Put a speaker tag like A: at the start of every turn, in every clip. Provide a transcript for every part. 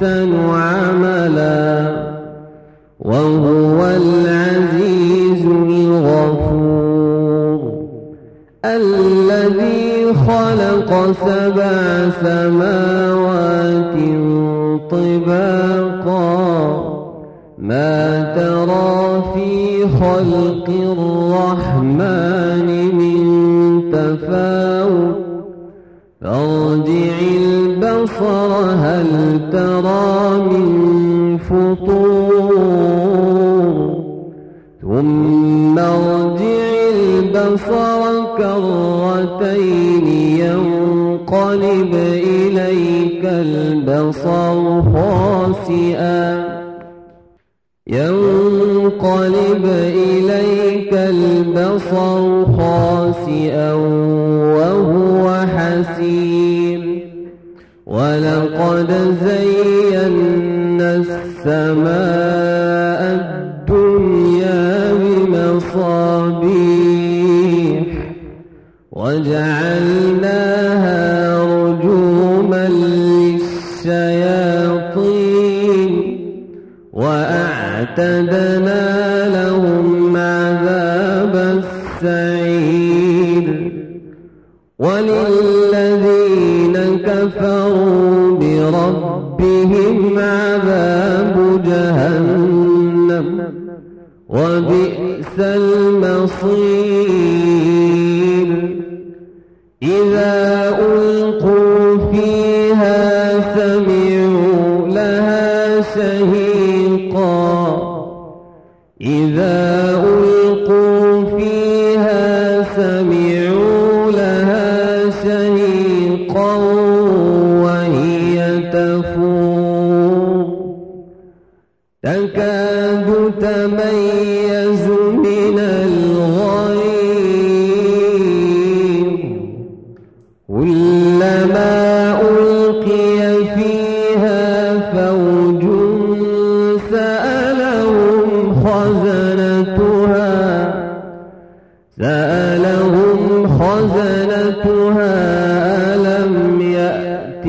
A: أحسن عملا وهو العزيز الغفور الذي خلق سبع سماوات طباقا ما ترى في خلق الرحمن من تفاوت فارجع البصر هل ترى من فطور؟ ثم ارجع البصر كرتين ينقلب إليك البصر خاسئا. ينقلب إليك البصر خاسئا وهو حسير ولقد زينا السماء الدنيا بمصابيح وجعلناها رجوما للشياطين وأعتدنا لهم عذاب السعير. وللذين جهنم وبئس المصير. إذا ألقوا فيها سمعوا لها شهيقا. إذا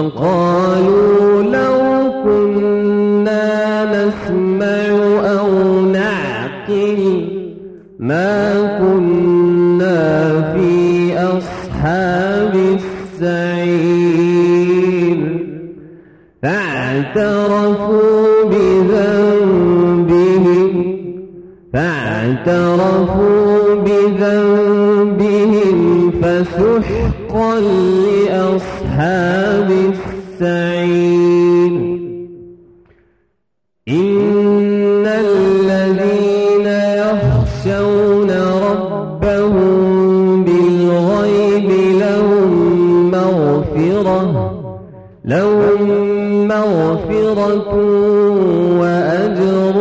A: وقالوا لو كنا نسمع أو نعقل ما فاعترفوا بذنبهم فسحقا لأصحاب السعير. إن الذين يخشون ربهم بالغيب لهم مغفرة لهم مغفرة وأجر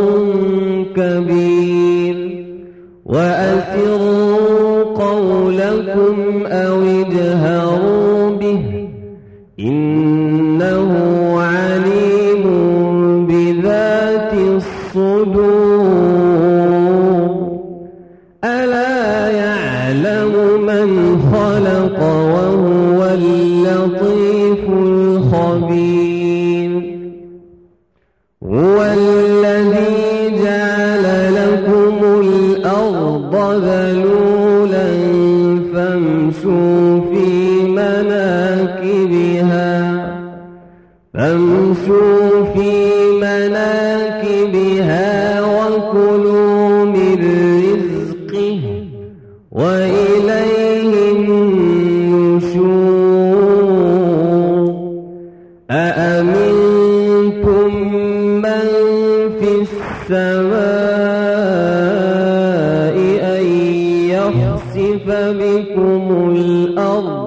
A: وأسروا قولكم أو اجهروا به إنه عليم بذات الصدور. ألا يعلم من خلق فامشوا في مناكبها وكلوا من رزقه وإليه النشور. أأمنتم من في السماء أن يخسف بكم الأرض؟